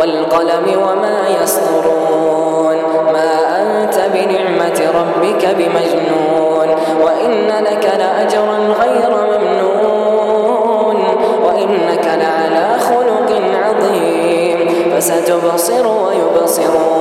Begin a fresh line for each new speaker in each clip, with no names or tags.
والقلم وما يسطرون. ما أنت بنعمة ربك بمجنون. وإن لك لأجرا غير ممنون. وإنك لعلى خلق عظيم. فستبصر ويبصرون.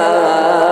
الله